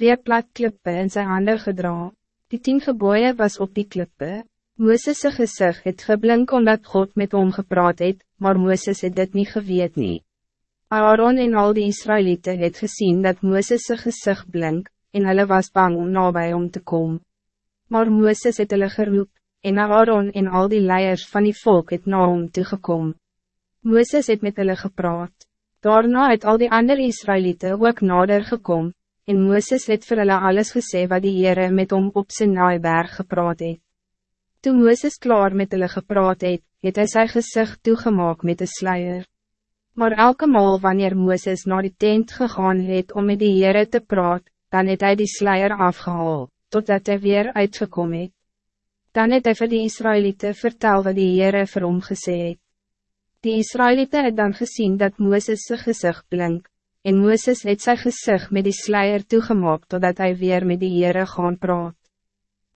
twee plat klippe in zijn handen gedra. Die tien geboeien was op die klippe. Mooses' gezicht het geblink omdat God met hom gepraat het, maar Mooses het dit niet geweet nie. Aaron en al die Israëlieten het gezien dat Mooses' gezicht blink, en hulle was bang om nabij om te komen. Maar Mooses het hulle geroep, en Aaron en al die leiers van die volk het na hom toegekom. Mooses het met hulle gepraat. Daarna het al die andere Israëlieten ook nader gekom, en Mooses het vir hulle alles gesê wat die Heere met hom op sy naaiberg gepraat het. Toen Mooses klaar met hulle gepraat het, het hy sy gezicht toegemaak met een sluier. Maar elke maal wanneer Mooses naar die tent gegaan het om met die Heere te praat, dan het hij die sluier afgehaal, totdat hij weer uitgekom het. Dan het hy vir die Israëlieten vertel wat die Heere vir hom gesê het. Die Israëlieten het dan gezien dat Mooses sy gezicht blink, en Mooses het sy gezicht met die sluier toegemaak totdat hij weer met die Heere gaan praat.